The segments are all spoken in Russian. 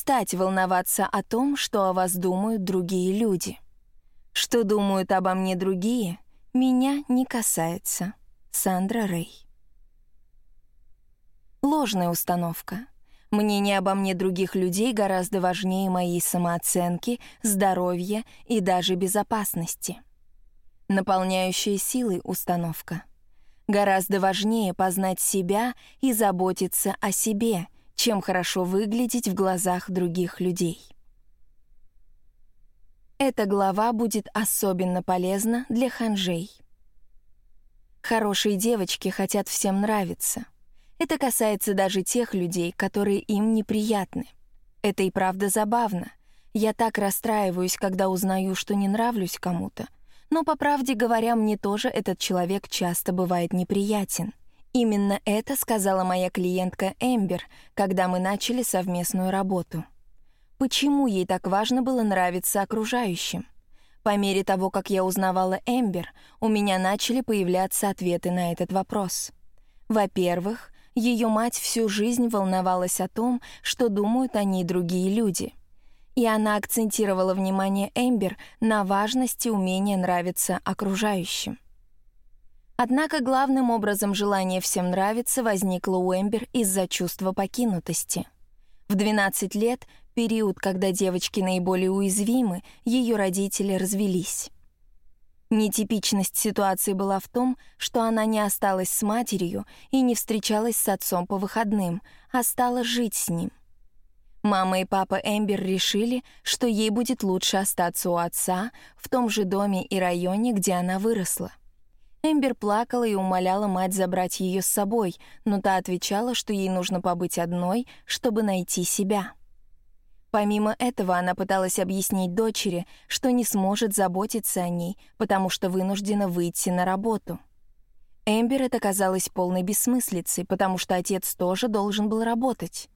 перестать волноваться о том, что о вас думают другие люди. Что думают обо мне другие, меня не касается. Сандра Рэй. Ложная установка. Мнение обо мне других людей гораздо важнее моей самооценки, здоровья и даже безопасности. Наполняющая силой установка. Гораздо важнее познать себя и заботиться о себе, чем хорошо выглядеть в глазах других людей. Эта глава будет особенно полезна для ханжей. Хорошие девочки хотят всем нравиться — это касается даже тех людей, которые им неприятны. Это и правда забавно. Я так расстраиваюсь, когда узнаю, что не нравлюсь кому-то. Но, по правде говоря, мне тоже этот человек часто бывает неприятен. Именно это сказала моя клиентка Эмбер, когда мы начали совместную работу. Почему ей так важно было нравиться окружающим? По мере того, как я узнавала Эмбер, у меня начали появляться ответы на этот вопрос. Во-первых, ее мать всю жизнь волновалась о том, что думают о ней другие люди. И она акцентировала внимание Эмбер на важности умения нравиться окружающим. Однако главным образом желание всем нравиться возникло у Эмбер из-за чувства покинутости. В 12 лет, период, когда девочки наиболее уязвимы, ее родители развелись. Нетипичность ситуации была в том, что она не осталась с матерью и не встречалась с отцом по выходным, а стала жить с ним. Мама и папа Эмбер решили, что ей будет лучше остаться у отца в том же доме и районе, где она выросла. Эмбер плакала и умоляла мать забрать ее с собой, но та отвечала, что ей нужно побыть одной, чтобы найти себя. Помимо этого, она пыталась объяснить дочери, что не сможет заботиться о ней, потому что вынуждена выйти на работу. Эмбер это казалось полной бессмыслицей, потому что отец тоже должен был работать.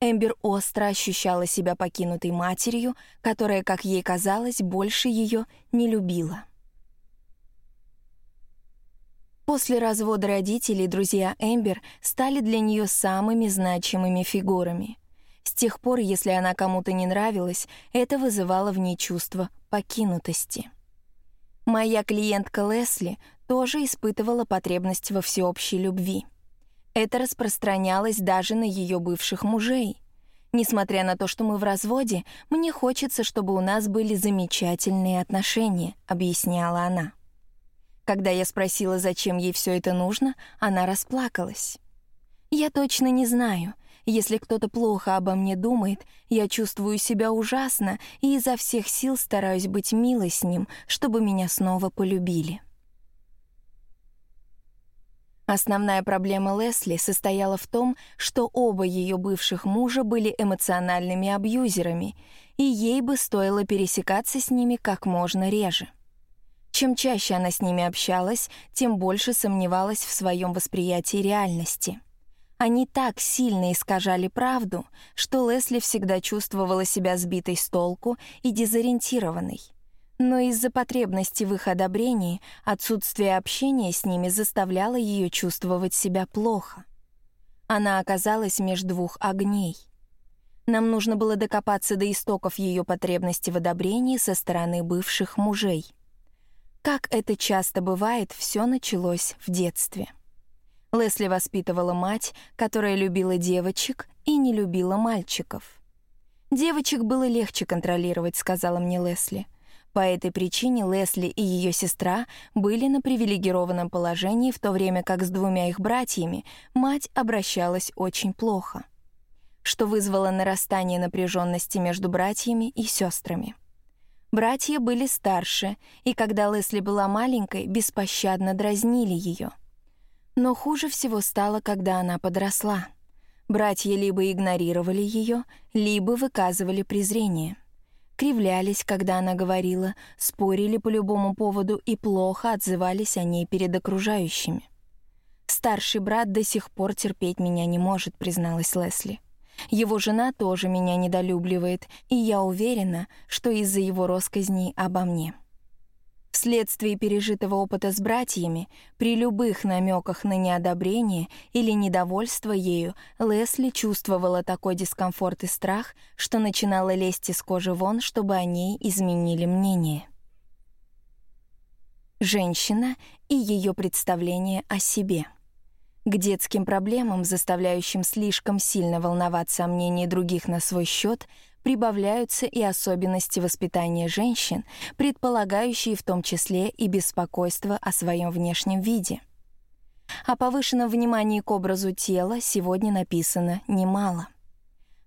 Эмбер остро ощущала себя покинутой матерью, которая, как ей казалось, больше ее не любила. После развода родителей друзья Эмбер стали для нее самыми значимыми фигурами — с тех пор, если она кому-то не нравилась, это вызывало в ней чувство покинутости. Моя клиентка Лесли тоже испытывала потребность во всеобщей любви. Это распространялось даже на ее бывших мужей. Несмотря на то, что мы в разводе, мне хочется, чтобы у нас были замечательные отношения, объясняла она. Когда я спросила, зачем ей все это нужно, она расплакалась. Я точно не знаю — если кто-то плохо обо мне думает, я чувствую себя ужасно и изо всех сил стараюсь быть милой с ним, чтобы меня снова полюбили. Основная проблема Лесли состояла в том, что оба ее бывших мужа были эмоциональными абьюзерами, и ей бы стоило пересекаться с ними как можно реже. Чем чаще она с ними общалась, тем больше сомневалась в своем восприятии реальности — они так сильно искажали правду, что Лесли всегда чувствовала себя сбитой с толку и дезориентированной. Но из-за потребности в их одобрении отсутствие общения с ними заставляло ее чувствовать себя плохо. Она оказалась между двух огней. Нам нужно было докопаться до истоков ее потребности в одобрении со стороны бывших мужей. Как это часто бывает, все началось в детстве. Лесли воспитывала мать, которая любила девочек и не любила мальчиков. «Девочек было легче контролировать», — сказала мне Лесли. По этой причине Лесли и ее сестра были на привилегированном положении, в то время как с двумя их братьями мать обращалась очень плохо, что вызвало нарастание напряженности между братьями и сестрами. Братья были старше, и когда Лесли была маленькой, беспощадно дразнили ее — но хуже всего стало, когда она подросла. Братья либо игнорировали ее, либо выказывали презрение. Кривлялись, когда она говорила, спорили по любому поводу и плохо отзывались о ней перед окружающими. «Старший брат до сих пор терпеть меня не может», — призналась Лесли. «Его жена тоже меня недолюбливает, и я уверена, что из-за его росказней обо мне». Вследствие пережитого опыта с братьями, при любых намеках на неодобрение или недовольство ею, Лесли чувствовала такой дискомфорт и страх, что начинала лезть из кожи вон, чтобы о ней изменили мнение. Женщина и ее представление о себе — к детским проблемам, заставляющим слишком сильно волноваться о мнении других на свой счет, прибавляются и особенности воспитания женщин, предполагающие в том числе и беспокойство о своем внешнем виде. О повышенном внимании к образу тела сегодня написано немало.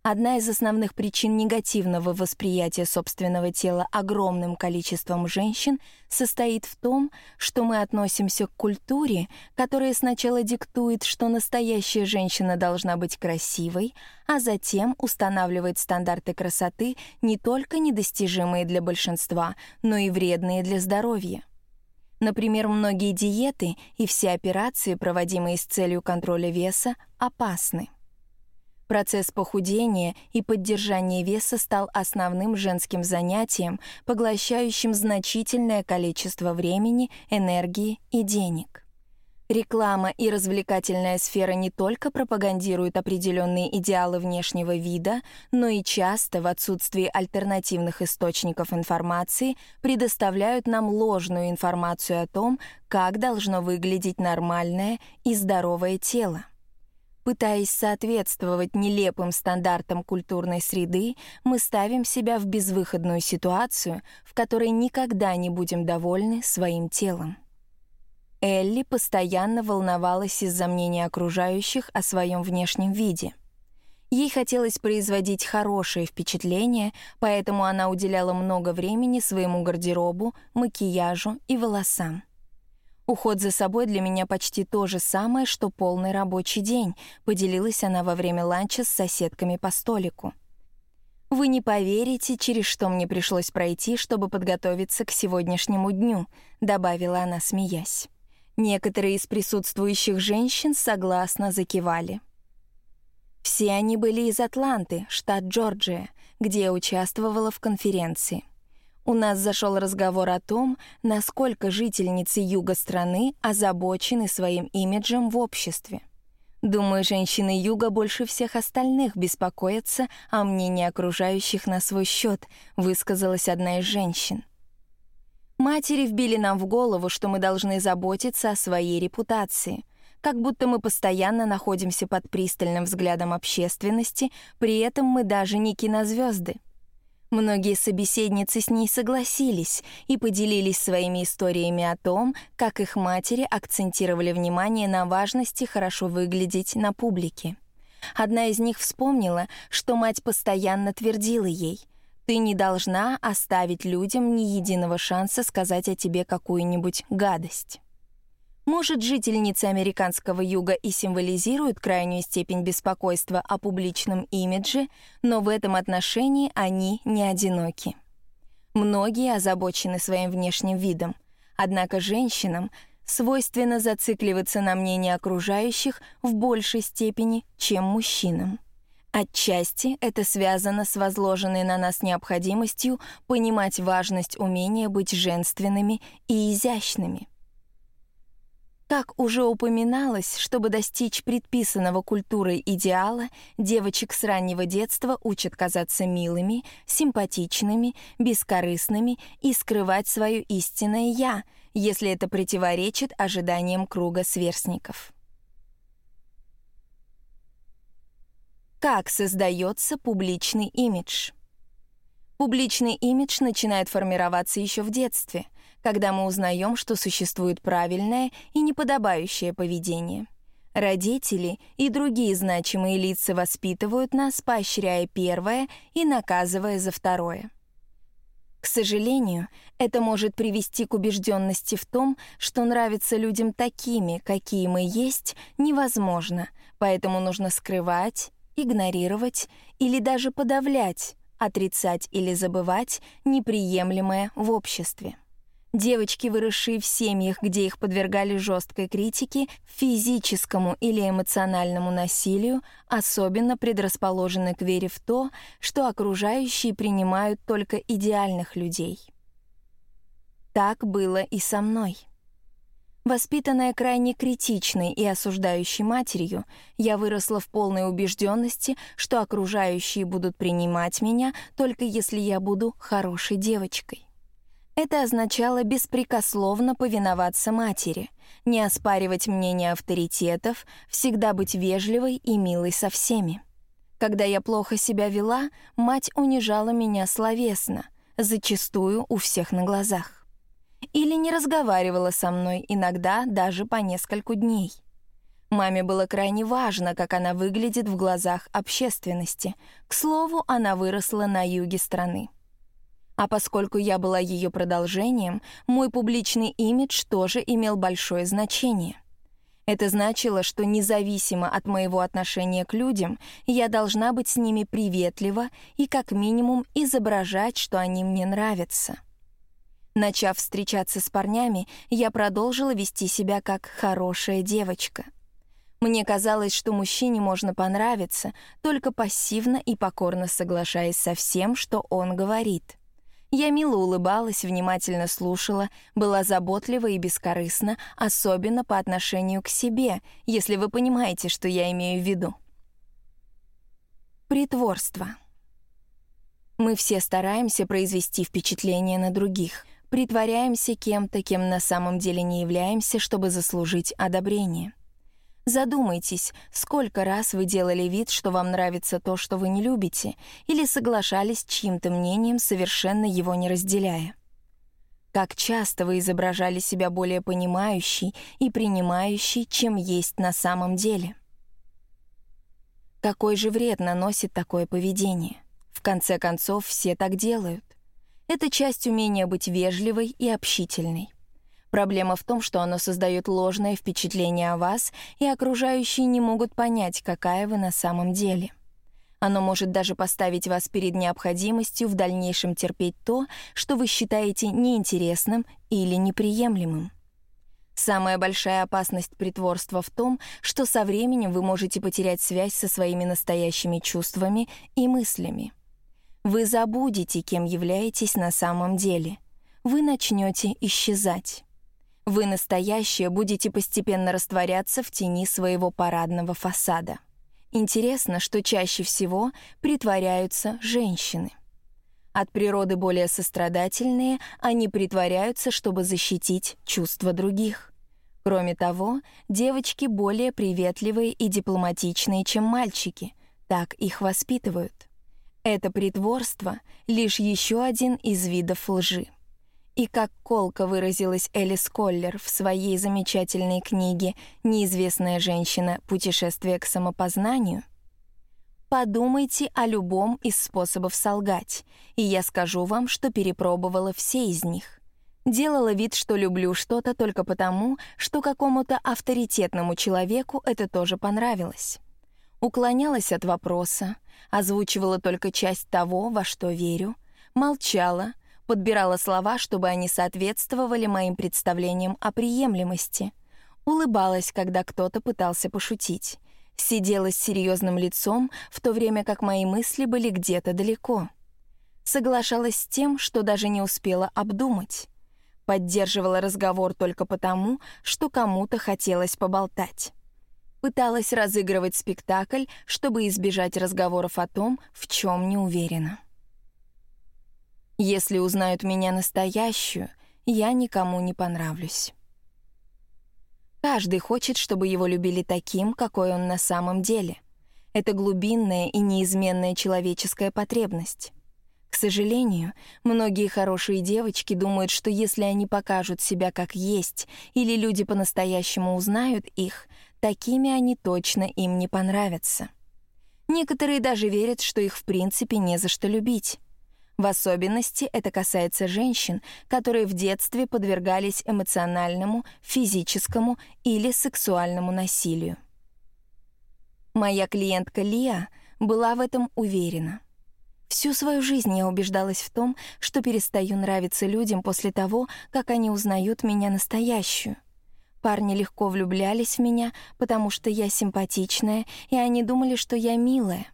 Одна из основных причин негативного восприятия собственного тела огромным количеством женщин состоит в том, что мы относимся к культуре, которая сначала диктует, что настоящая женщина должна быть красивой, а затем устанавливает стандарты красоты не только недостижимые для большинства, но и вредные для здоровья. Например, многие диеты и все операции, проводимые с целью контроля веса, опасны. Процесс похудения и поддержания веса стал основным женским занятием, поглощающим значительное количество времени, энергии и денег. Реклама и развлекательная сфера не только пропагандируют определенные идеалы внешнего вида, но и часто в отсутствии альтернативных источников информации предоставляют нам ложную информацию о том, как должно выглядеть нормальное и здоровое тело. Пытаясь соответствовать нелепым стандартам культурной среды, мы ставим себя в безвыходную ситуацию, в которой никогда не будем довольны своим телом. Элли постоянно волновалась из-за мнения окружающих о своем внешнем виде. Ей хотелось производить хорошее впечатление, поэтому она уделяла много времени своему гардеробу, макияжу и волосам. Уход за собой для меня почти то же самое, что полный рабочий день, поделилась она во время ланча с соседками по столику. Вы не поверите, через что мне пришлось пройти, чтобы подготовиться к сегодняшнему дню, добавила она, смеясь. Некоторые из присутствующих женщин согласно закивали. Все они были из Атланты, штат Джорджия, где я участвовала в конференции. У нас зашел разговор о том, насколько жительницы юга страны озабочены своим имиджем в обществе. Думаю, женщины юга больше всех остальных беспокоятся о мнении окружающих на свой счет, высказалась одна из женщин. Матери вбили нам в голову, что мы должны заботиться о своей репутации, как будто мы постоянно находимся под пристальным взглядом общественности, при этом мы даже не кинозвезды. Многие собеседницы с ней согласились и поделились своими историями о том, как их матери акцентировали внимание на важности хорошо выглядеть на публике. Одна из них вспомнила, что мать постоянно твердила ей «Ты не должна оставить людям ни единого шанса сказать о тебе какую-нибудь гадость». Может, жительницы американского юга и символизируют крайнюю степень беспокойства о публичном имидже, но в этом отношении они не одиноки. Многие озабочены своим внешним видом, однако женщинам свойственно зацикливаться на мнении окружающих в большей степени, чем мужчинам. Отчасти это связано с возложенной на нас необходимостью понимать важность умения быть женственными и изящными. Как уже упоминалось, чтобы достичь предписанного культурой идеала, девочек с раннего детства учат казаться милыми, симпатичными, бескорыстными и скрывать свое истинное «я», если это противоречит ожиданиям круга сверстников. Как создается публичный имидж? Публичный имидж начинает формироваться еще в детстве — когда мы узнаем, что существует правильное и неподобающее поведение. Родители и другие значимые лица воспитывают нас, поощряя первое и наказывая за второе. К сожалению, это может привести к убежденности в том, что нравиться людям такими, какие мы есть, невозможно, поэтому нужно скрывать, игнорировать или даже подавлять, отрицать или забывать неприемлемое в обществе. Девочки, выросшие в семьях, где их подвергали жесткой критике, физическому или эмоциональному насилию, особенно предрасположены к вере в то, что окружающие принимают только идеальных людей. Так было и со мной. Воспитанная крайне критичной и осуждающей матерью, я выросла в полной убежденности, что окружающие будут принимать меня только если я буду хорошей девочкой. Это означало беспрекословно повиноваться матери, не оспаривать мнение авторитетов, всегда быть вежливой и милой со всеми. Когда я плохо себя вела, мать унижала меня словесно, зачастую у всех на глазах или не разговаривала со мной, иногда даже по нескольку дней. Маме было крайне важно, как она выглядит в глазах общественности. К слову, она выросла на юге страны. А поскольку я была ее продолжением, мой публичный имидж тоже имел большое значение. Это значило, что независимо от моего отношения к людям, я должна быть с ними приветлива и как минимум изображать, что они мне нравятся. Начав встречаться с парнями, я продолжила вести себя как хорошая девочка. Мне казалось, что мужчине можно понравиться, только пассивно и покорно соглашаясь со всем, что он говорит. Я мило улыбалась, внимательно слушала, была заботлива и бескорыстна, особенно по отношению к себе, если вы понимаете, что я имею в виду. Притворство. Мы все стараемся произвести впечатление на других — притворяемся кем-то, кем на самом деле не являемся, чтобы заслужить одобрение. Задумайтесь, сколько раз вы делали вид, что вам нравится то, что вы не любите, или соглашались чьим-то мнением, совершенно его не разделяя. Как часто вы изображали себя более понимающей и принимающей, чем есть на самом деле. Какой же вред наносит такое поведение? В конце концов, все так делают. Это часть умения быть вежливой и общительной. Проблема в том, что оно создает ложное впечатление о вас, и окружающие не могут понять, какая вы на самом деле. Оно может даже поставить вас перед необходимостью в дальнейшем терпеть то, что вы считаете неинтересным или неприемлемым. Самая большая опасность притворства в том, что со временем вы можете потерять связь со своими настоящими чувствами и мыслями. Вы забудете, кем являетесь на самом деле. Вы начнете исчезать. Вы настоящее будете постепенно растворяться в тени своего парадного фасада. Интересно, что чаще всего притворяются женщины. От природы более сострадательные, они притворяются, чтобы защитить чувства других. Кроме того, девочки более приветливые и дипломатичные, чем мальчики, так их воспитывают. Это притворство — лишь еще один из видов лжи. И как колко выразилась Элис Коллер в своей замечательной книге «Неизвестная женщина. Путешествие к самопознанию», Подумайте о любом из способов солгать, и я скажу вам, что перепробовала все из них. Делала вид, что люблю что-то только потому, что какому-то авторитетному человеку это тоже понравилось. Уклонялась от вопроса, озвучивала только часть того, во что верю, молчала, подбирала слова, чтобы они соответствовали моим представлениям о приемлемости, улыбалась, когда кто-то пытался пошутить, сидела с серьезным лицом, в то время как мои мысли были где-то далеко. Соглашалась с тем, что даже не успела обдумать. Поддерживала разговор только потому, что кому-то хотелось поболтать пыталась разыгрывать спектакль, чтобы избежать разговоров о том, в чем не уверена. Если узнают меня настоящую, я никому не понравлюсь. Каждый хочет, чтобы его любили таким, какой он на самом деле. Это глубинная и неизменная человеческая потребность. К сожалению, многие хорошие девочки думают, что если они покажут себя как есть, или люди по-настоящему узнают их, Такими они точно им не понравятся. Некоторые даже верят, что их в принципе не за что любить. В особенности это касается женщин, которые в детстве подвергались эмоциональному, физическому или сексуальному насилию. Моя клиентка Лия была в этом уверена. Всю свою жизнь я убеждалась в том, что перестаю нравиться людям после того, как они узнают меня настоящую — Парни легко влюблялись в меня, потому что я симпатичная, и они думали, что я милая.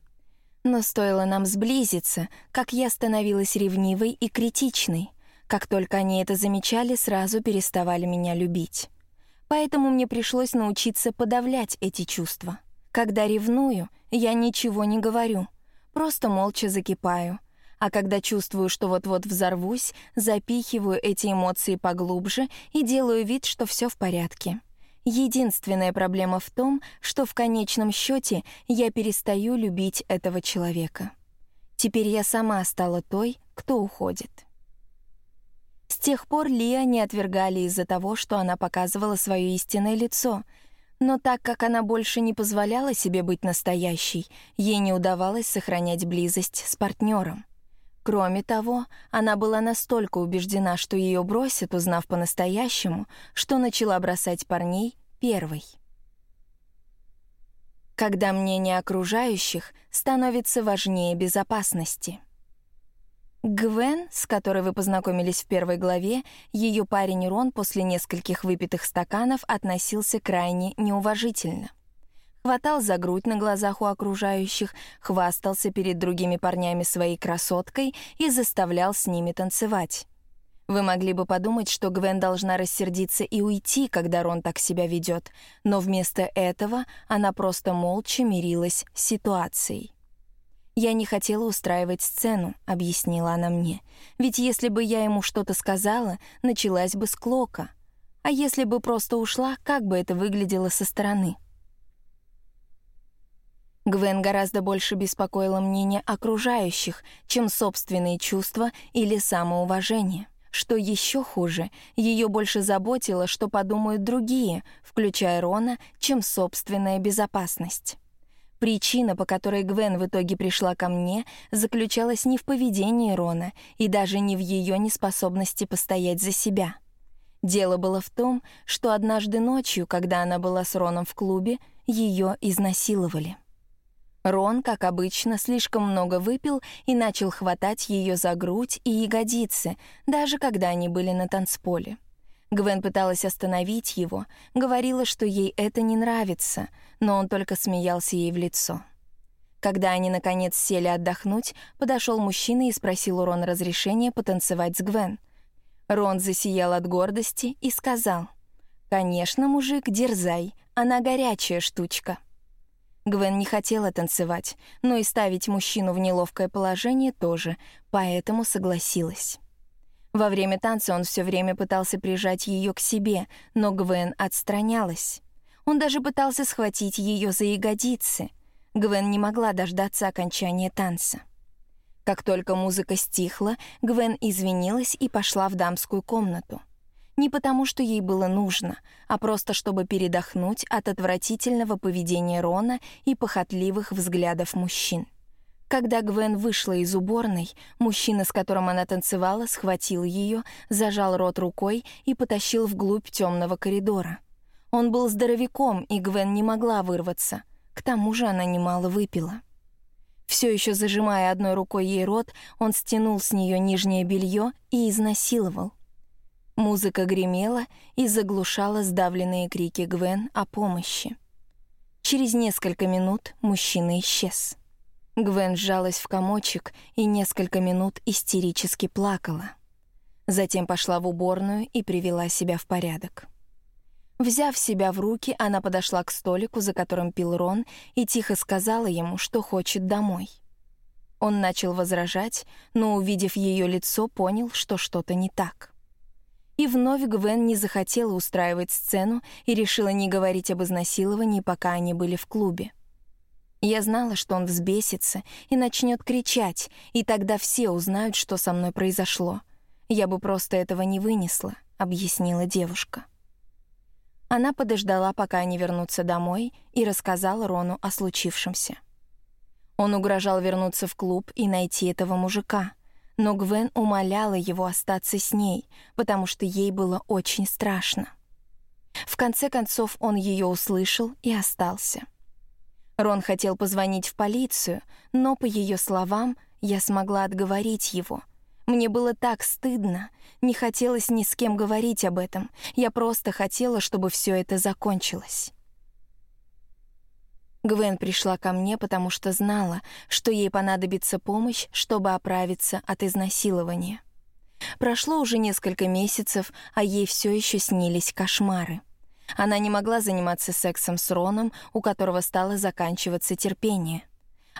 Но стоило нам сблизиться, как я становилась ревнивой и критичной. Как только они это замечали, сразу переставали меня любить. Поэтому мне пришлось научиться подавлять эти чувства. Когда ревную, я ничего не говорю, просто молча закипаю. А когда чувствую, что вот-вот взорвусь, запихиваю эти эмоции поглубже и делаю вид, что все в порядке. Единственная проблема в том, что в конечном счете я перестаю любить этого человека. Теперь я сама стала той, кто уходит. С тех пор Лия не отвергали из-за того, что она показывала свое истинное лицо, но так как она больше не позволяла себе быть настоящей, ей не удавалось сохранять близость с партнером. Кроме того, она была настолько убеждена, что ее бросят, узнав по-настоящему, что начала бросать парней первой. Когда мнение окружающих становится важнее безопасности. Гвен, с которой вы познакомились в первой главе, ее парень Рон после нескольких выпитых стаканов относился крайне неуважительно хватал за грудь на глазах у окружающих, хвастался перед другими парнями своей красоткой и заставлял с ними танцевать. Вы могли бы подумать, что Гвен должна рассердиться и уйти, когда Рон так себя ведет, но вместо этого она просто молча мирилась с ситуацией. «Я не хотела устраивать сцену», — объяснила она мне. «Ведь если бы я ему что-то сказала, началась бы склока. А если бы просто ушла, как бы это выглядело со стороны?» Гвен гораздо больше беспокоило мнение окружающих, чем собственные чувства или самоуважение. Что еще хуже, ее больше заботило, что подумают другие, включая Рона, чем собственная безопасность. Причина, по которой Гвен в итоге пришла ко мне, заключалась не в поведении Рона и даже не в ее неспособности постоять за себя. Дело было в том, что однажды ночью, когда она была с Роном в клубе, ее изнасиловали. Рон, как обычно, слишком много выпил и начал хватать ее за грудь и ягодицы, даже когда они были на танцполе. Гвен пыталась остановить его, говорила, что ей это не нравится, но он только смеялся ей в лицо. Когда они, наконец, сели отдохнуть, подошел мужчина и спросил у Рона разрешения потанцевать с Гвен. Рон засиял от гордости и сказал, «Конечно, мужик, дерзай, она горячая штучка». Гвен не хотела танцевать, но и ставить мужчину в неловкое положение тоже, поэтому согласилась. Во время танца он все время пытался прижать ее к себе, но Гвен отстранялась. Он даже пытался схватить ее за ягодицы. Гвен не могла дождаться окончания танца. Как только музыка стихла, Гвен извинилась и пошла в дамскую комнату. Не потому, что ей было нужно, а просто чтобы передохнуть от отвратительного поведения Рона и похотливых взглядов мужчин. Когда Гвен вышла из уборной, мужчина, с которым она танцевала, схватил ее, зажал рот рукой и потащил вглубь темного коридора. Он был здоровяком, и Гвен не могла вырваться. К тому же она немало выпила. Все еще зажимая одной рукой ей рот, он стянул с нее нижнее белье и изнасиловал. Музыка гремела и заглушала сдавленные крики Гвен о помощи. Через несколько минут мужчина исчез. Гвен сжалась в комочек и несколько минут истерически плакала. Затем пошла в уборную и привела себя в порядок. Взяв себя в руки, она подошла к столику, за которым пил Рон, и тихо сказала ему, что хочет домой. Он начал возражать, но, увидев ее лицо, понял, что что-то не так. И вновь Гвен не захотела устраивать сцену и решила не говорить об изнасиловании, пока они были в клубе. Я знала, что он взбесится и начнет кричать, и тогда все узнают, что со мной произошло. Я бы просто этого не вынесла, объяснила девушка. Она подождала, пока они вернутся домой, и рассказала Рону о случившемся. Он угрожал вернуться в клуб и найти этого мужика — но Гвен умоляла его остаться с ней, потому что ей было очень страшно. В конце концов он ее услышал и остался. Рон хотел позвонить в полицию, но, по ее словам, я смогла отговорить его. Мне было так стыдно, не хотелось ни с кем говорить об этом, я просто хотела, чтобы все это закончилось. Гвен пришла ко мне, потому что знала, что ей понадобится помощь, чтобы оправиться от изнасилования. Прошло уже несколько месяцев, а ей все еще снились кошмары. Она не могла заниматься сексом с Роном, у которого стало заканчиваться терпение.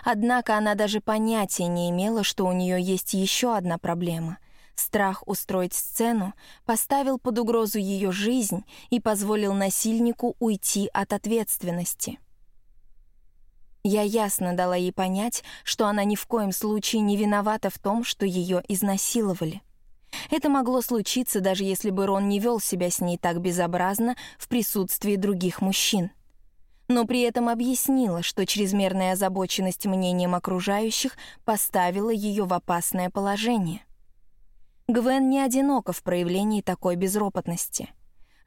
Однако она даже понятия не имела, что у нее есть еще одна проблема. Страх устроить сцену поставил под угрозу ее жизнь и позволил насильнику уйти от ответственности. Я ясно дала ей понять, что она ни в коем случае не виновата в том, что ее изнасиловали. Это могло случиться, даже если бы Рон не вел себя с ней так безобразно в присутствии других мужчин. Но при этом объяснила, что чрезмерная озабоченность мнением окружающих поставила ее в опасное положение. Гвен не одинока в проявлении такой безропотности.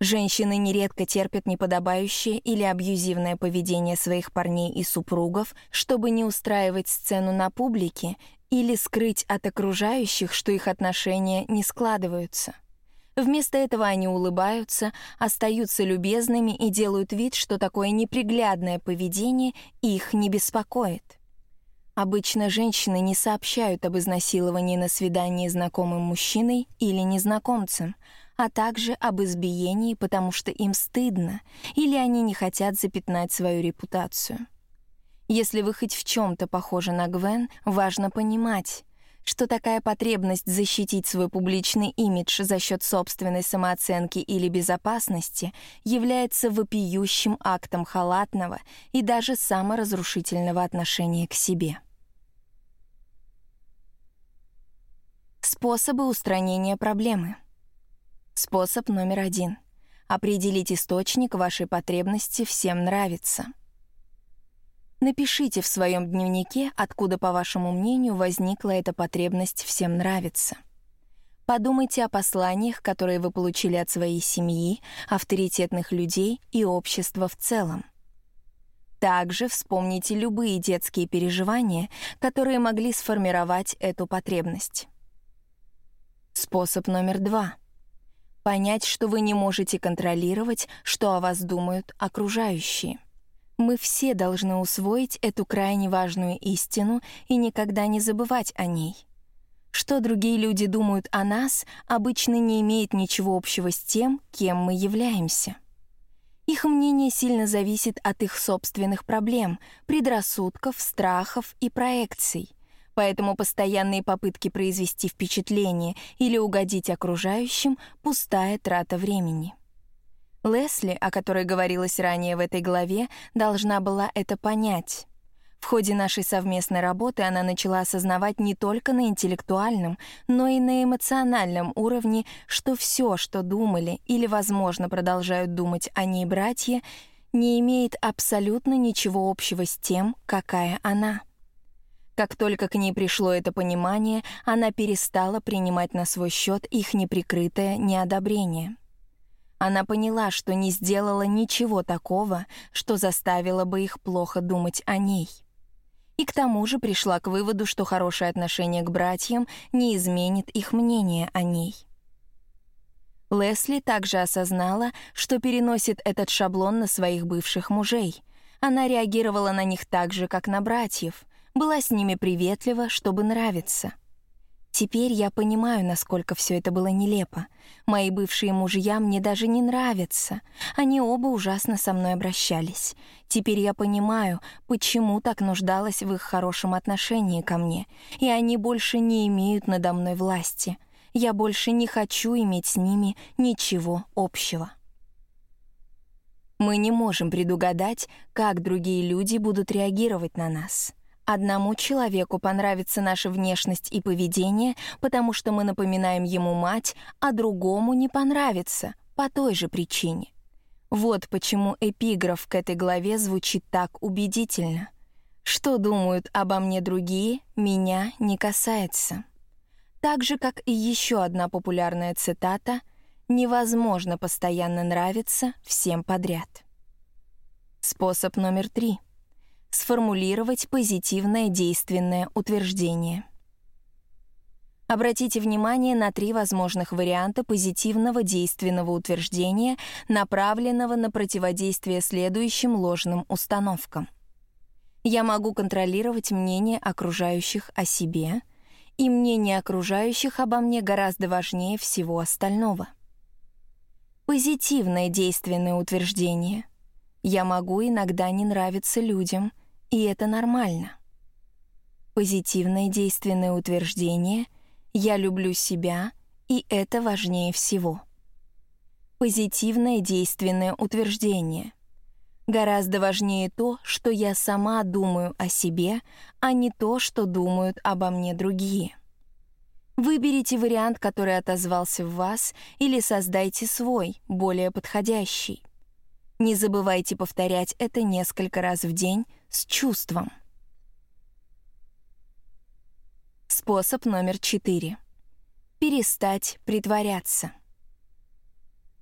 Женщины нередко терпят неподобающее или абьюзивное поведение своих парней и супругов, чтобы не устраивать сцену на публике или скрыть от окружающих, что их отношения не складываются. Вместо этого они улыбаются, остаются любезными и делают вид, что такое неприглядное поведение их не беспокоит. Обычно женщины не сообщают об изнасиловании на свидании знакомым мужчиной или незнакомцем, а также об избиении, потому что им стыдно или они не хотят запятнать свою репутацию. Если вы хоть в чем-то похожи на Гвен, важно понимать, что такая потребность защитить свой публичный имидж за счет собственной самооценки или безопасности является вопиющим актом халатного и даже саморазрушительного отношения к себе. Способы устранения проблемы. Способ номер один. Определить источник вашей потребности всем нравится — Напишите в своем дневнике, откуда, по вашему мнению, возникла эта потребность всем нравиться. Подумайте о посланиях, которые вы получили от своей семьи, авторитетных людей и общества в целом. Также вспомните любые детские переживания, которые могли сформировать эту потребность. Способ номер два. Понять, что вы не можете контролировать, что о вас думают окружающие. Мы все должны усвоить эту крайне важную истину и никогда не забывать о ней. Что другие люди думают о нас, обычно не имеет ничего общего с тем, кем мы являемся. Их мнение сильно зависит от их собственных проблем, предрассудков, страхов и проекций. Поэтому постоянные попытки произвести впечатление или угодить окружающим — пустая трата времени. Лесли, о которой говорилось ранее в этой главе, должна была это понять. В ходе нашей совместной работы она начала осознавать не только на интеллектуальном, но и на эмоциональном уровне, что все, что думали или, возможно, продолжают думать о ней братья, не имеет абсолютно ничего общего с тем, какая она. Как только к ней пришло это понимание, она перестала принимать на свой счет их неприкрытое неодобрение. Она поняла, что не сделала ничего такого, что заставило бы их плохо думать о ней. И к тому же пришла к выводу, что хорошее отношение к братьям не изменит их мнение о ней. Лесли также осознала, что переносит этот шаблон на своих бывших мужей. Она реагировала на них так же, как на братьев, была с ними приветлива, чтобы нравиться — Теперь я понимаю, насколько все это было нелепо. Мои бывшие мужья мне даже не нравятся. Они оба ужасно со мной обращались. Теперь я понимаю, почему так нуждалась в их хорошем отношении ко мне, и они больше не имеют надо мной власти. Я больше не хочу иметь с ними ничего общего. Мы не можем предугадать, как другие люди будут реагировать на нас. Одному человеку понравится наша внешность и поведение, потому что мы напоминаем ему мать, а другому не понравится по той же причине. Вот почему эпиграф к этой главе звучит так убедительно. Что думают обо мне другие, меня не касается. Так же, как и еще одна популярная цитата «Невозможно постоянно нравиться всем подряд». Способ номер три — сформулировать позитивное действенное утверждение. Обратите внимание на три возможных варианта позитивного действенного утверждения, направленного на противодействие следующим ложным установкам. Я могу контролировать мнение окружающих о себе, и мнение окружающих обо мне гораздо важнее всего остального. Позитивное действенное утверждение. Я могу иногда не нравиться людям, и это нормально. Позитивное действенное утверждение «я люблю себя», и это важнее всего. Позитивное действенное утверждение. Гораздо важнее то, что я сама думаю о себе, а не то, что думают обо мне другие. Выберите вариант, который отозвался в вас, или создайте свой, более подходящий. Не забывайте повторять это несколько раз в день с чувством. Способ номер четыре. Перестать притворяться.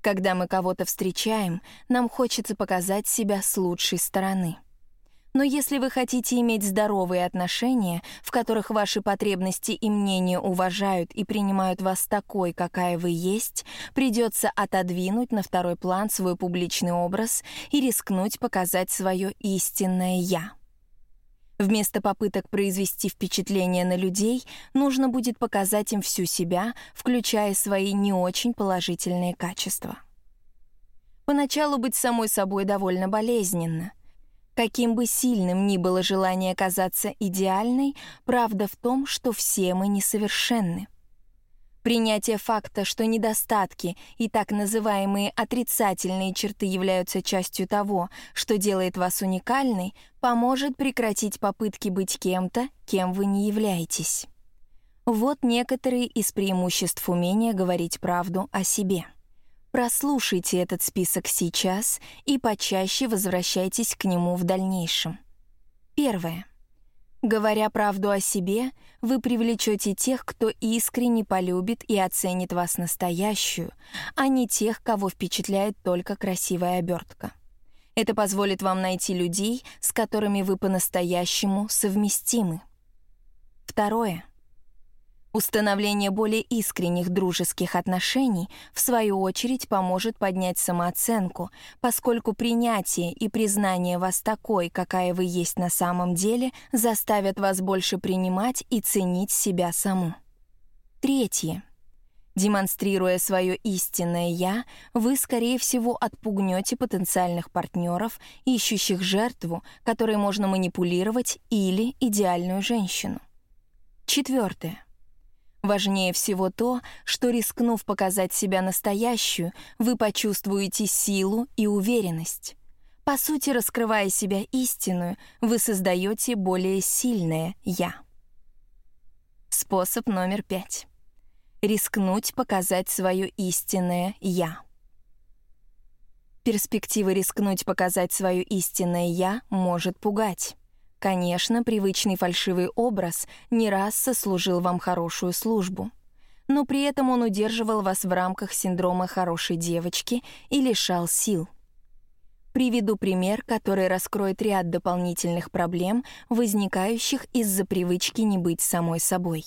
Когда мы кого-то встречаем, нам хочется показать себя с лучшей стороны. Но если вы хотите иметь здоровые отношения, в которых ваши потребности и мнения уважают и принимают вас такой, какая вы есть, придется отодвинуть на второй план свой публичный образ и рискнуть показать свое истинное «я». Вместо попыток произвести впечатление на людей, нужно будет показать им всю себя, включая свои не очень положительные качества. Поначалу быть самой собой довольно болезненно. Каким бы сильным ни было желание казаться идеальной, правда в том, что все мы несовершенны. Принятие факта, что недостатки и так называемые отрицательные черты являются частью того, что делает вас уникальной, поможет прекратить попытки быть кем-то, кем вы не являетесь. Вот некоторые из преимуществ умения говорить правду о себе. Прослушайте этот список сейчас и почаще возвращайтесь к нему в дальнейшем. Первое. Говоря правду о себе, вы привлечете тех, кто искренне полюбит и оценит вас настоящую, а не тех, кого впечатляет только красивая обертка. Это позволит вам найти людей, с которыми вы по-настоящему совместимы. Второе. Установление более искренних дружеских отношений, в свою очередь, поможет поднять самооценку, поскольку принятие и признание вас такой, какая вы есть на самом деле, заставят вас больше принимать и ценить себя саму. Третье. Демонстрируя свое истинное «я», вы, скорее всего, отпугнете потенциальных партнеров, ищущих жертву, которой можно манипулировать, или идеальную женщину. Четвертое. Важнее всего то, что, рискнув показать себя настоящую, вы почувствуете силу и уверенность. По сути, раскрывая себя истинную, вы создаете более сильное «я». Способ номер пять. Рискнуть показать свое истинное «я». Перспектива рискнуть показать свое истинное «я» может пугать. Конечно, привычный фальшивый образ не раз сослужил вам хорошую службу. Но при этом он удерживал вас в рамках синдрома хорошей девочки и лишал сил. Приведу пример, который раскроет ряд дополнительных проблем, возникающих из-за привычки не быть самой собой.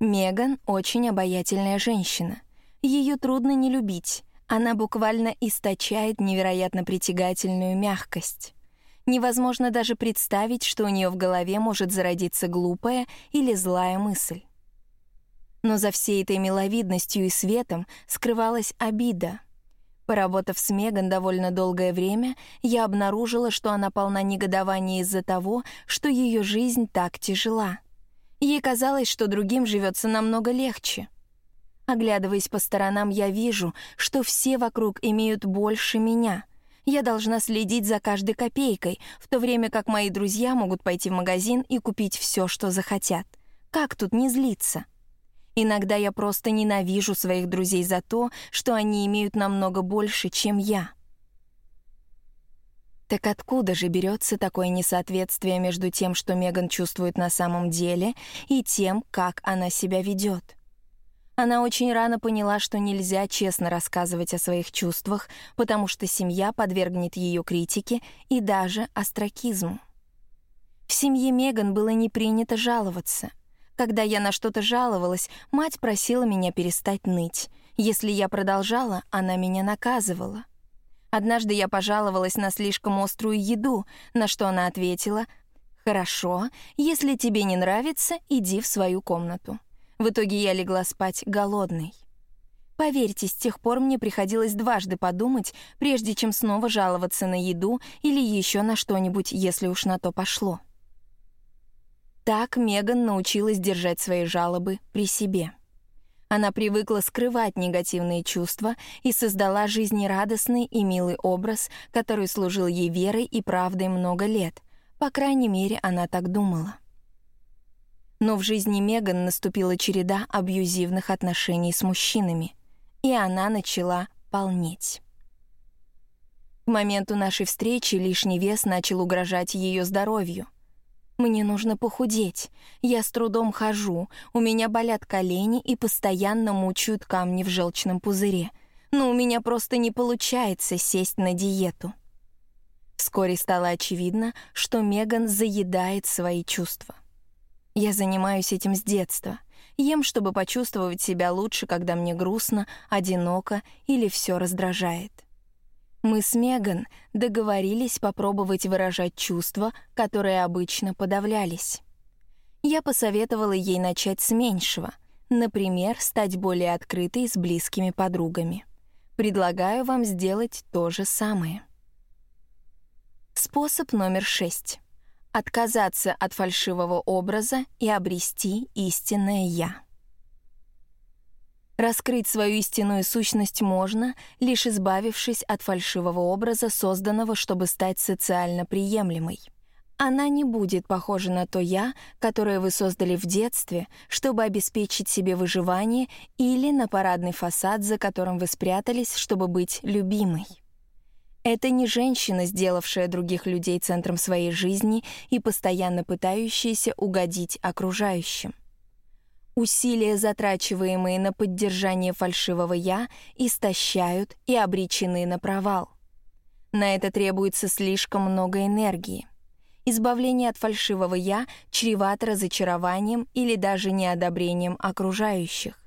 Меган — очень обаятельная женщина. Ее трудно не любить. Она буквально источает невероятно притягательную мягкость. Невозможно даже представить, что у нее в голове может зародиться глупая или злая мысль. Но за всей этой миловидностью и светом скрывалась обида. Поработав с Меган довольно долгое время, я обнаружила, что она полна негодования из-за того, что ее жизнь так тяжела. Ей казалось, что другим живется намного легче. Оглядываясь по сторонам, я вижу, что все вокруг имеют больше меня — я должна следить за каждой копейкой, в то время как мои друзья могут пойти в магазин и купить все, что захотят. Как тут не злиться? Иногда я просто ненавижу своих друзей за то, что они имеют намного больше, чем я. Так откуда же берется такое несоответствие между тем, что Меган чувствует на самом деле, и тем, как она себя ведет? Она очень рано поняла, что нельзя честно рассказывать о своих чувствах, потому что семья подвергнет ее критике и даже остракизму. В семье Меган было не принято жаловаться. Когда я на что-то жаловалась, мать просила меня перестать ныть. Если я продолжала, она меня наказывала. Однажды я пожаловалась на слишком острую еду, на что она ответила «Хорошо, если тебе не нравится, иди в свою комнату». В итоге я легла спать голодной. Поверьте, с тех пор мне приходилось дважды подумать, прежде чем снова жаловаться на еду или еще на что-нибудь, если уж на то пошло. Так Меган научилась держать свои жалобы при себе. Она привыкла скрывать негативные чувства и создала жизнерадостный и милый образ, который служил ей верой и правдой много лет — по крайней мере, она так думала. Но в жизни Меган наступила череда абьюзивных отношений с мужчинами, и она начала полнеть. К моменту нашей встречи лишний вес начал угрожать ее здоровью. Мне нужно похудеть. Я с трудом хожу, у меня болят колени и постоянно мучают камни в желчном пузыре. Но у меня просто не получается сесть на диету. Вскоре стало очевидно, что Меган заедает свои чувства. Я занимаюсь этим с детства. Ем, чтобы почувствовать себя лучше, когда мне грустно, одиноко или все раздражает. Мы с Меган договорились попробовать выражать чувства, которые обычно подавлялись. Я посоветовала ей начать с меньшего, например, стать более открытой с близкими подругами. Предлагаю вам сделать то же самое. Способ номер шесть. Отказаться от фальшивого образа и обрести истинное «я». Раскрыть свою истинную сущность можно, лишь избавившись от фальшивого образа, созданного, чтобы стать социально приемлемой. Она не будет похожа на то «я», которое вы создали в детстве, чтобы обеспечить себе выживание, или на парадный фасад, за которым вы спрятались, чтобы быть любимой. Это не женщина, сделавшая других людей центром своей жизни и постоянно пытающаяся угодить окружающим. Усилия, затрачиваемые на поддержание фальшивого «я», истощают и обречены на провал. На это требуется слишком много энергии. Избавление от фальшивого «я» чревато разочарованием или даже неодобрением окружающих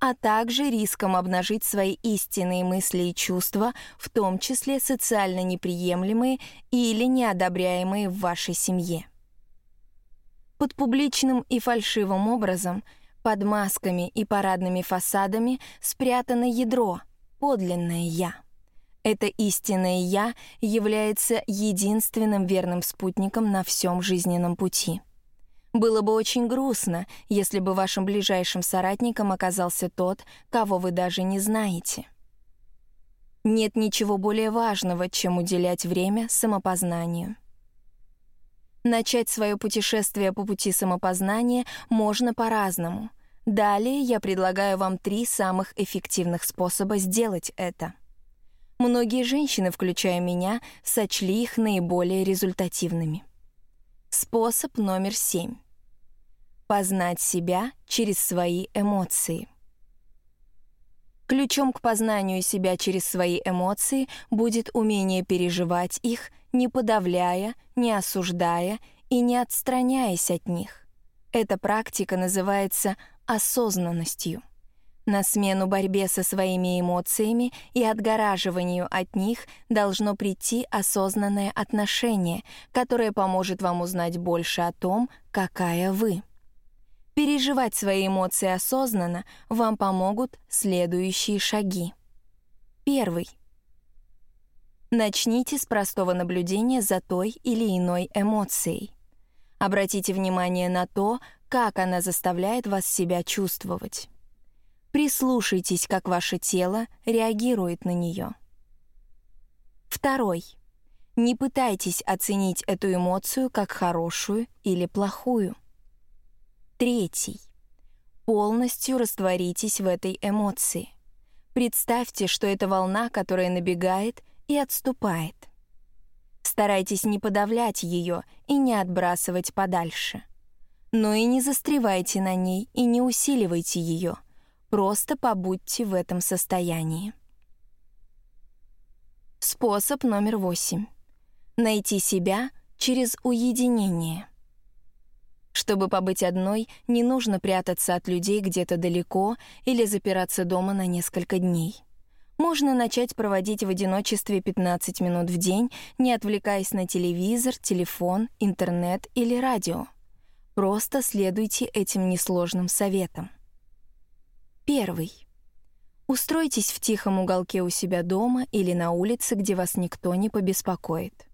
а также риском обнажить свои истинные мысли и чувства, в том числе социально неприемлемые или неодобряемые в вашей семье. Под публичным и фальшивым образом, под масками и парадными фасадами спрятано ядро, подлинное «я». Это истинное «я» является единственным верным спутником на всем жизненном пути — было бы очень грустно, если бы вашим ближайшим соратником оказался тот, кого вы даже не знаете. Нет ничего более важного, чем уделять время самопознанию. Начать свое путешествие по пути самопознания можно по-разному. Далее я предлагаю вам три самых эффективных способа сделать это. Многие женщины, включая меня, сочли их наиболее результативными. Способ номер семь. Познать себя через свои эмоции. Ключом к познанию себя через свои эмоции будет умение переживать их, не подавляя, не осуждая и не отстраняясь от них. Эта практика называется осознанностью. На смену борьбе со своими эмоциями и отгораживанию от них должно прийти осознанное отношение, которое поможет вам узнать больше о том, какая вы. Переживать свои эмоции осознанно вам помогут следующие шаги. Первый. Начните с простого наблюдения за той или иной эмоцией. Обратите внимание на то, как она заставляет вас себя чувствовать. Прислушайтесь, как ваше тело реагирует на нее. Второй. Не пытайтесь оценить эту эмоцию как хорошую или плохую. Третий. Полностью растворитесь в этой эмоции. Представьте, что это волна, которая набегает и отступает. Старайтесь не подавлять ее и не отбрасывать подальше. Но и не застревайте на ней и не усиливайте ее — Просто побудьте в этом состоянии. Способ номер восемь. Найти себя через уединение. Чтобы побыть одной, не нужно прятаться от людей где-то далеко или запираться дома на несколько дней. Можно начать проводить в одиночестве 15 минут в день, не отвлекаясь на телевизор, телефон, интернет или радио. Просто следуйте этим несложным советам. Первый. Устройтесь в тихом уголке у себя дома или на улице, где вас никто не побеспокоит.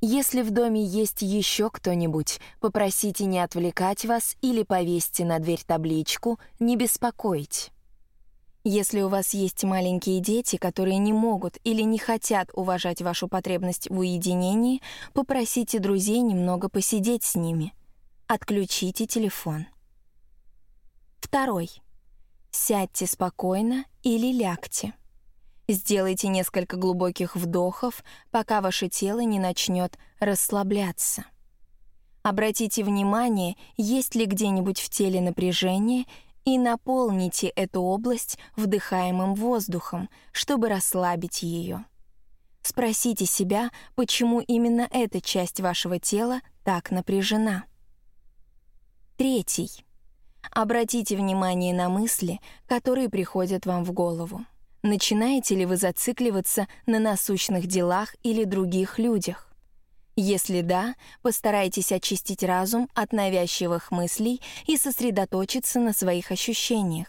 Если в доме есть еще кто-нибудь, попросите не отвлекать вас или повесьте на дверь табличку «Не беспокоить». Если у вас есть маленькие дети, которые не могут или не хотят уважать вашу потребность в уединении, попросите друзей немного посидеть с ними. Отключите телефон. Второй. Сядьте спокойно или лягте. Сделайте несколько глубоких вдохов, пока ваше тело не начнет расслабляться. Обратите внимание, есть ли где-нибудь в теле напряжение и наполните эту область вдыхаемым воздухом, чтобы расслабить ее. Спросите себя, почему именно эта часть вашего тела так напряжена. Третий. Обратите внимание на мысли, которые приходят вам в голову. Начинаете ли вы зацикливаться на насущных делах или других людях? Если да, постарайтесь очистить разум от навязчивых мыслей и сосредоточиться на своих ощущениях.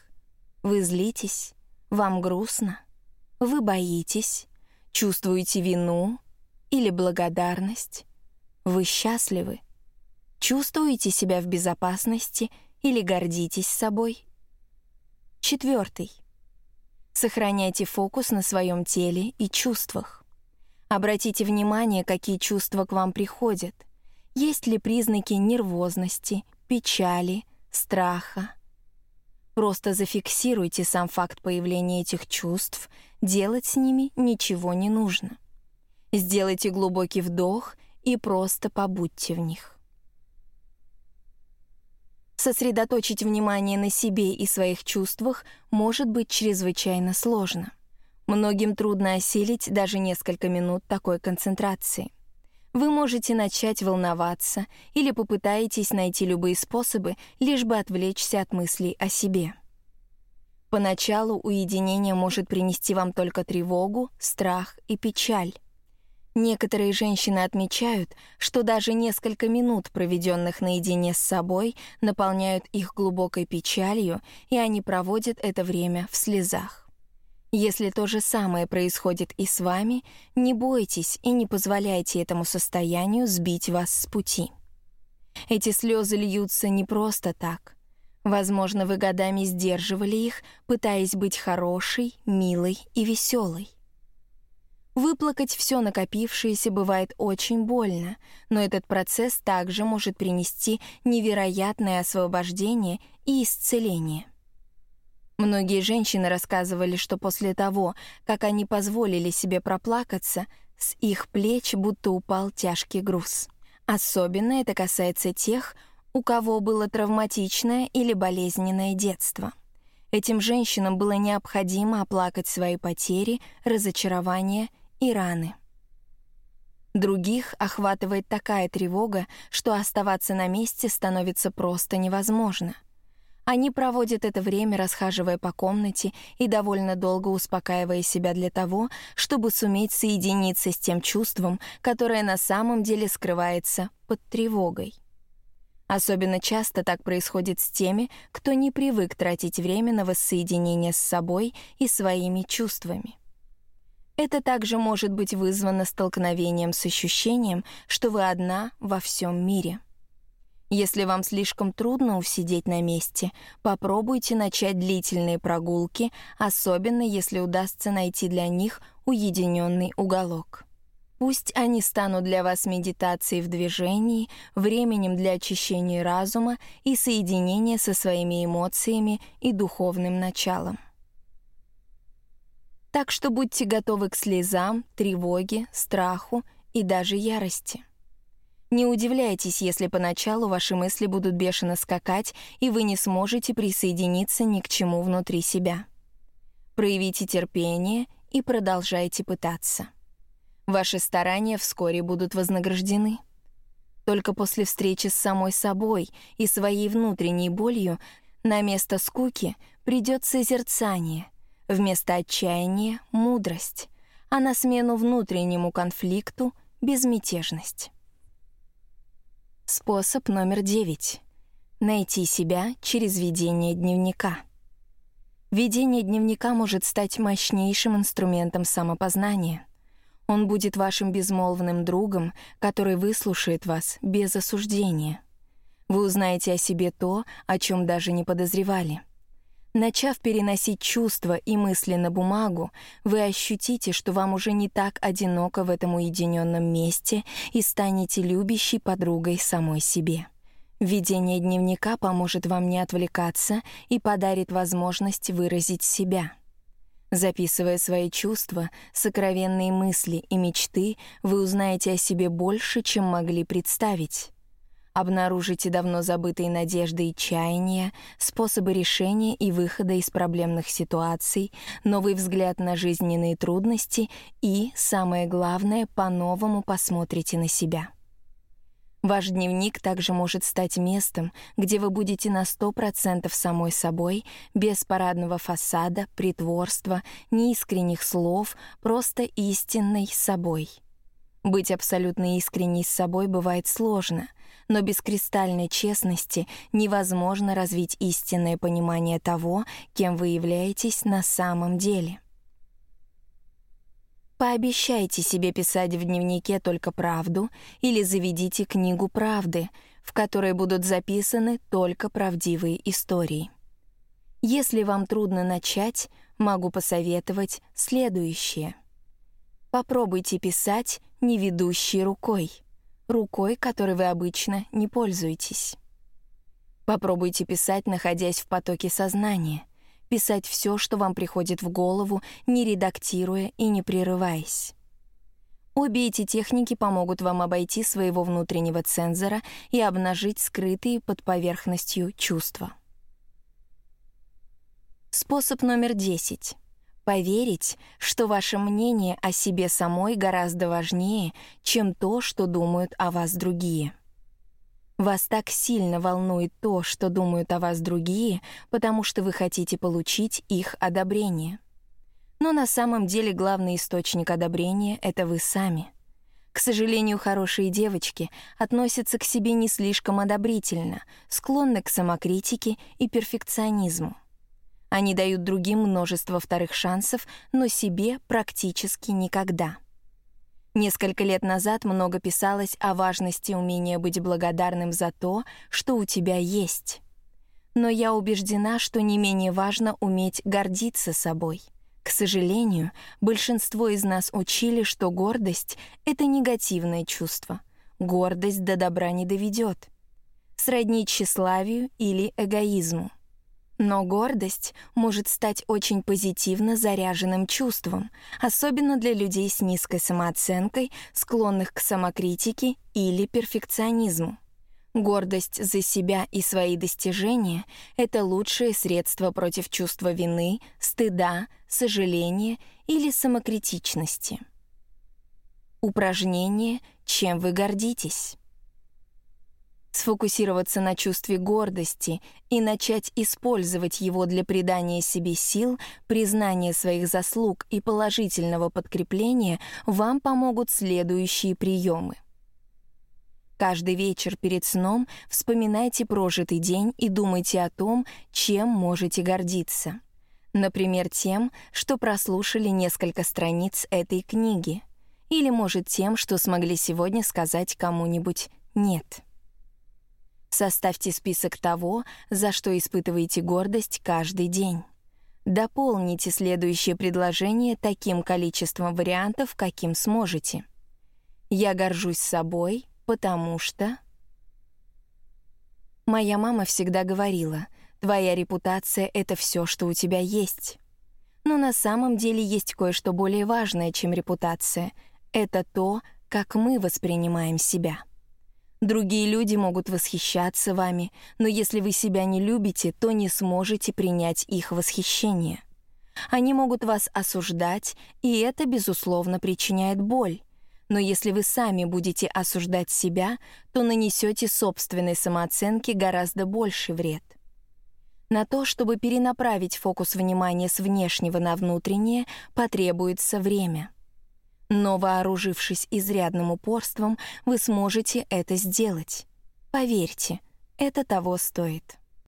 Вы злитесь, вам грустно, вы боитесь, чувствуете вину или благодарность, вы счастливы, чувствуете себя в безопасности или гордитесь собой. Четвертый. Сохраняйте фокус на своем теле и чувствах. Обратите внимание, какие чувства к вам приходят. Есть ли признаки нервозности, печали, страха? Просто зафиксируйте сам факт появления этих чувств, делать с ними ничего не нужно. Сделайте глубокий вдох и просто побудьте в них. Сосредоточить внимание на себе и своих чувствах может быть чрезвычайно сложно. Многим трудно осилить даже несколько минут такой концентрации. Вы можете начать волноваться или попытаетесь найти любые способы, лишь бы отвлечься от мыслей о себе. Поначалу уединение может принести вам только тревогу, страх и печаль. Некоторые женщины отмечают, что даже несколько минут, проведенных наедине с собой, наполняют их глубокой печалью, и они проводят это время в слезах. Если то же самое происходит и с вами, не бойтесь и не позволяйте этому состоянию сбить вас с пути. Эти слезы льются не просто так. Возможно, вы годами сдерживали их, пытаясь быть хорошей, милой и веселой. Выплакать все накопившееся бывает очень больно, но этот процесс также может принести невероятное освобождение и исцеление. Многие женщины рассказывали, что после того, как они позволили себе проплакаться, с их плеч будто упал тяжкий груз. Особенно это касается тех, у кого было травматичное или болезненное детство. Этим женщинам было необходимо оплакать свои потери, разочарования и раны. Других охватывает такая тревога, что оставаться на месте становится просто невозможно — они проводят это время, расхаживая по комнате и довольно долго успокаивая себя для того, чтобы суметь соединиться с тем чувством, которое на самом деле скрывается под тревогой. Особенно часто так происходит с теми, кто не привык тратить время на воссоединение с собой и своими чувствами. Это также может быть вызвано столкновением с ощущением, что вы одна во всем мире — если вам слишком трудно усидеть на месте, попробуйте начать длительные прогулки, особенно если удастся найти для них уединенный уголок. Пусть они станут для вас медитацией в движении, временем для очищения разума и соединения со своими эмоциями и духовным началом. Так что будьте готовы к слезам, тревоге, страху и даже ярости. Не удивляйтесь, если поначалу ваши мысли будут бешено скакать, и вы не сможете присоединиться ни к чему внутри себя. Проявите терпение и продолжайте пытаться. Ваши старания вскоре будут вознаграждены. Только после встречи с самой собой и своей внутренней болью на место скуки придет созерцание, Вместо отчаяния — мудрость, а на смену внутреннему конфликту — безмятежность. Способ номер девять. Найти себя через ведение дневника. Ведение дневника может стать мощнейшим инструментом самопознания. Он будет вашим безмолвным другом, который выслушает вас без осуждения. Вы узнаете о себе то, о чем даже не подозревали. Начав переносить чувства и мысли на бумагу, вы ощутите, что вам уже не так одиноко в этом уединенном месте и станете любящей подругой самой себе. Ведение дневника поможет вам не отвлекаться и подарит возможность выразить себя. Записывая свои чувства, сокровенные мысли и мечты, вы узнаете о себе больше, чем могли представить. Обнаружите давно забытые надежды и чаяния, способы решения и выхода из проблемных ситуаций, новый взгляд на жизненные трудности и, самое главное, по-новому посмотрите на себя. Ваш дневник также может стать местом, где вы будете на 100% самой собой, без парадного фасада, притворства, неискренних слов, просто истинной собой. Быть абсолютно искренней с собой бывает сложно — но без кристальной честности невозможно развить истинное понимание того, кем вы являетесь на самом деле. Пообещайте себе писать в дневнике только правду или заведите книгу правды, в которой будут записаны только правдивые истории. Если вам трудно начать, могу посоветовать следующее. Попробуйте писать не ведущей рукой рукой, которой вы обычно не пользуетесь. Попробуйте писать, находясь в потоке сознания, писать все, что вам приходит в голову, не редактируя и не прерываясь. Обе эти техники помогут вам обойти своего внутреннего цензора и обнажить скрытые под поверхностью чувства. Способ номер 10. Поверить, что ваше мнение о себе самой гораздо важнее, чем то, что думают о вас другие. Вас так сильно волнует то, что думают о вас другие, потому что вы хотите получить их одобрение. Но на самом деле главный источник одобрения — это вы сами. К сожалению, хорошие девочки относятся к себе не слишком одобрительно, склонны к самокритике и перфекционизму. Они дают другим множество вторых шансов, но себе практически никогда. Несколько лет назад много писалось о важности умения быть благодарным за то, что у тебя есть. Но я убеждена, что не менее важно уметь гордиться собой. К сожалению, большинство из нас учили, что гордость — это негативное чувство. Гордость до добра не доведет. Сродни тщеславию или эгоизму. Но гордость может стать очень позитивно заряженным чувством, особенно для людей с низкой самооценкой, склонных к самокритике или перфекционизму. Гордость за себя и свои достижения — это лучшее средство против чувства вины, стыда, сожаления или самокритичности. Упражнение «Чем вы гордитесь?» Сфокусироваться на чувстве гордости и начать использовать его для придания себе сил, признания своих заслуг и положительного подкрепления вам помогут следующие приемы. Каждый вечер перед сном вспоминайте прожитый день и думайте о том, чем можете гордиться. Например, тем, что прослушали несколько страниц этой книги. Или, может, тем, что смогли сегодня сказать кому-нибудь «нет». Составьте список того, за что испытываете гордость каждый день. Дополните следующее предложение таким количеством вариантов, каким сможете. «Я горжусь собой, потому что...» Моя мама всегда говорила, «Твоя репутация — это все, что у тебя есть». Но на самом деле есть кое-что более важное, чем репутация. Это то, как мы воспринимаем себя. Другие люди могут восхищаться вами, но если вы себя не любите, то не сможете принять их восхищение. Они могут вас осуждать, и это, безусловно, причиняет боль. Но если вы сами будете осуждать себя, то нанесете собственной самооценке гораздо больший вред. На то, чтобы перенаправить фокус внимания с внешнего на внутреннее, потребуется время. Но вооружившись изрядным упорством, вы сможете это сделать. Поверьте, это того стоит.